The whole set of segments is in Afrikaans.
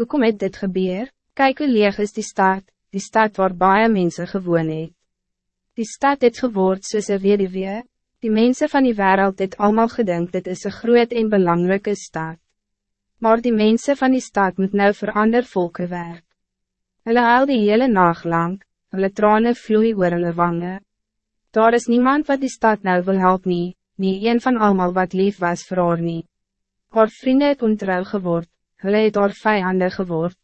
Hoe kom het dit gebeur? Kijk hoe leeg is die stad, die stad waar baie mense gewoon het. Die stad het geword soos een weduwee, die mensen van die wereld het allemaal gedink dit is een groot en belangrijke stad. Maar die mensen van die stad moet nou voor ander volke werk. Hulle huil die hele nacht lang, hulle trane vloei oor hulle wange. Daar is niemand wat die stad nou wil help nie, nie een van allemaal wat lief was vir haar nie. Haar vrienden het ontrouw geword, hulle het haar vijanden geword.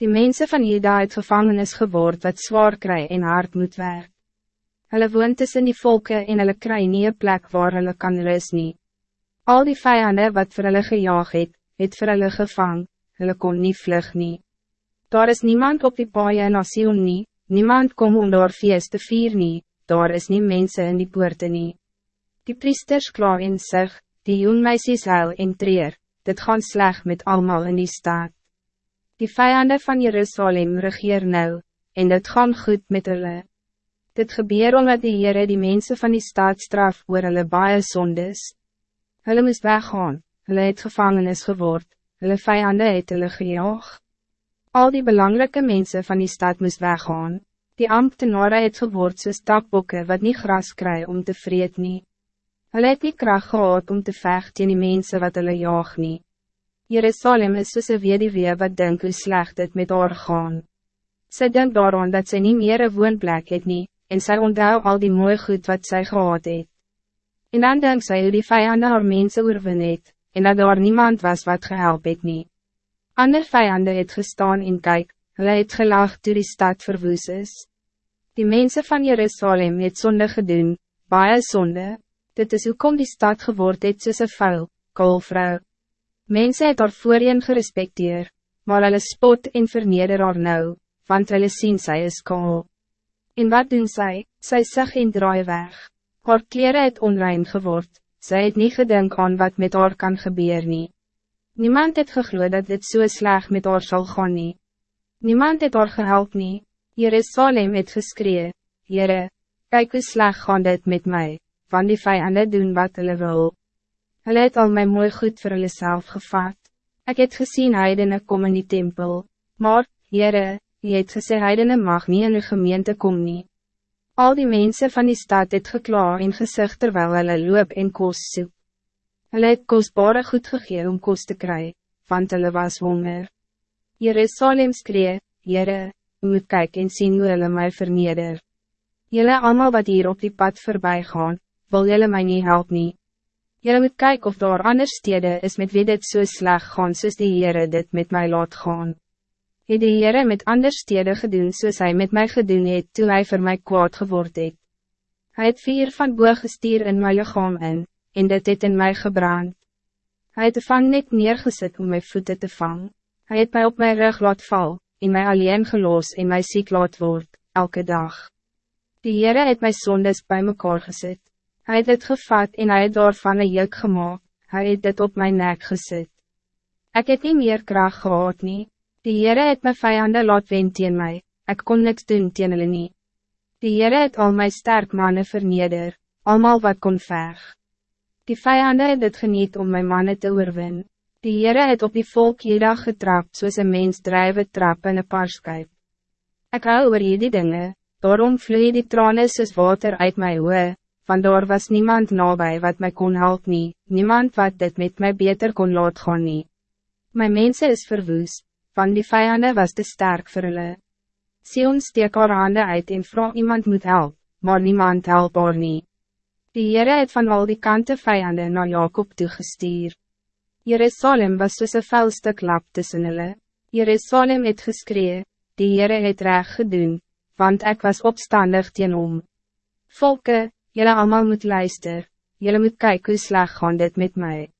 Die mensen van Jeda het gevangenis geword wat zwaar kry en hard moet werk. Hulle woont tussen die volken en hulle kry nie een plek waar hulle kan rus nie. Al die vijanden wat vir hulle gejaag het, het vir hulle gevang, hulle kon nie vlug nie. Daar is niemand op die paaie in asiel nie, niemand kom om daar feest te vier nie, daar is nie mensen in die poorte nie. Die priesters klaar in sig, die jongmeisies huil en treer, dit gaan sleg met allemaal in die staat. Die vijanden van Jerusalem regeer nou, en dit gaan goed met hulle. Dit gebeur omdat die Heere die mensen van die staat straf oor hulle baie sondes. Hulle moest weggaan, hulle het gevangenis geword, hulle vijanden het hulle gejaag. Al die belangrijke mensen van die stad moest weggaan, die ambtenare het geword soos takbokke wat niet gras kry om te vreet nie. Hulle het die kracht gehad om te vechten in die mensen wat hulle jaag nie. Jerusalem is soos een weduwee wat denk hoe slecht het met haar gaan. Sy denk daaraan dat sy nie meer een woonplek het nie, en sy onthou al die mooie goed wat zij gehad het. En dan denk sy hoe die vijanden haar mense oorwin het, en dat daar niemand was wat gehelp het nie. Ander vijanden het gestaan en kyk, hulle het gelag toe die stad verwoes is. Die mensen van Jerusalem het zonde gedoen, baie zonde, dit is hoe kom die stad geword het soos een vuil, koolvrou. Mensen het haar voorheen gerespecteer, maar hulle spot en verneder haar nou, want hulle sien sy is kool. En wat doen zij? Zij zag en draai weg. Haar kleren het onrein geword, zij het niet gedink aan wat met haar kan gebeuren. Nie. Niemand het gegloed dat dit so sleg met haar zal gaan nie. Niemand het haar gehelp nie. Jerusalem het geskree, Jere, kijk hoe sleg gaan dit met mij, van die vijanden doen wat hulle wil. Hulle het al my mooi goed vir hulle self gevat. Ek het gesien heidene kom in die tempel, maar, Jere, Je het gesê heidene mag niet in de gemeente kom nie. Al die mensen van die stad het gekla en gezicht terwijl hulle loop en kos soep. Hulle het kostbare goed gegee om kos te kry, want hulle was honger. Jerusalem skree, Jere, moet kyk en sien hoe hulle my verneder. Julle allemaal wat hier op die pad voorbij gaan, wil julle my niet help nie. Julle moet kyk of daar ander stede is met wie dit so sleg gaan soos die Heere dit met mij laat gaan het die Heere met ander stede gedoen soos hy met mij gedoen het toe hy vir my kwaad geword het. Hy het vier van boog gestuur in my lichaam in, en dit het in mij gebrand. Hij het de vang net neergezet om mijn voeten te vangen. Hij het mij op mijn rug laat val, en mij alleen geloos en mij ziek laat word, elke dag. Die Heere het my sondes bij mekaar gezet. Hij het het gevat en hij het daarvan een juk gemaakt. Hij het dit op mijn nek gezet. Ik het niet meer kracht gehad nie. Die Heere het my vijanden laat wen teen my, ek kon niks doen teen hulle nie. Die Heere het al my sterk mannen verneder, almal wat kon veg. Die vijanden het het geniet om my mannen te oorwin. Die Heere het op die volk jedag getrapt soos een mens drijven trap in een paarskuip. Ek hou oor hierdie dinge, daarom vloeie die tranen soos water uit my oe, want daar was niemand nabij wat mij kon helpen, nie, niemand wat dit met mij beter kon laat gaan nie. My mense is verwoest van die vijanden was te sterk voor hulle. Sion steek haar hande uit en vraag iemand moet help, maar niemand help haar nie. Die Heere het van al die kante vijanden naar Jacob toegestuur. Jerusalem was soos een vuil stuk lap tussen hulle. Jerusalem het geskree, die Heere het reg gedoen, want ik was opstandig teen om. Volke, jullie allemaal moet luister, jullie moet kijken hoe slag gaan dit met mij.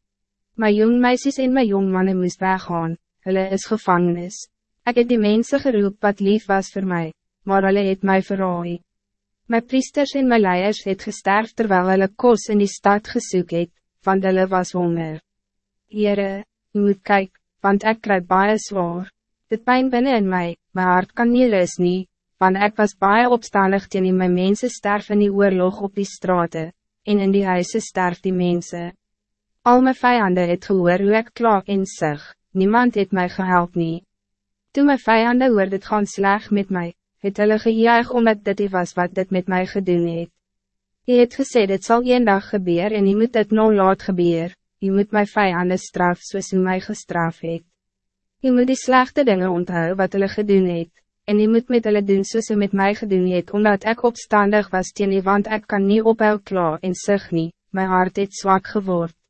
My jong meisjes en my jong mannen moest weggaan, hulle is gevangenis. Ik heb die mensen geroep wat lief was voor mij, maar hulle het mij verraai. My priesters en my leiers het gesterf terwijl hulle kos in die stad gesoek het, want hulle was honger. Heere, u moet kyk, want ik krijg baie zwaar. Dit pijn binnen in mij, my hart kan nie rus nie, want ik was baie opstandig teen die my mense sterf in die oorlog op die straten, en in die huise sterf die mensen. Al my vijanden het gehoor hoe ek klaak en sig, niemand het mij gehelp nie. Toen mijn vijanden hoor dit gaan sleg met mij, het hulle gejuig omdat dit was wat dit met mij gedoen het. Je het gesê dit een dag gebeuren en je moet dit nou laat gebeuren. Je moet mijn vijanden straf soos u mij gestraf het. Je moet die slechte dingen onthouden wat hulle gedoen het, en je moet met hulle doen soos u met mij gedoen het, omdat ik opstandig was teen die want ik kan niet ophou klaar en sig nie, my hart het zwak geword.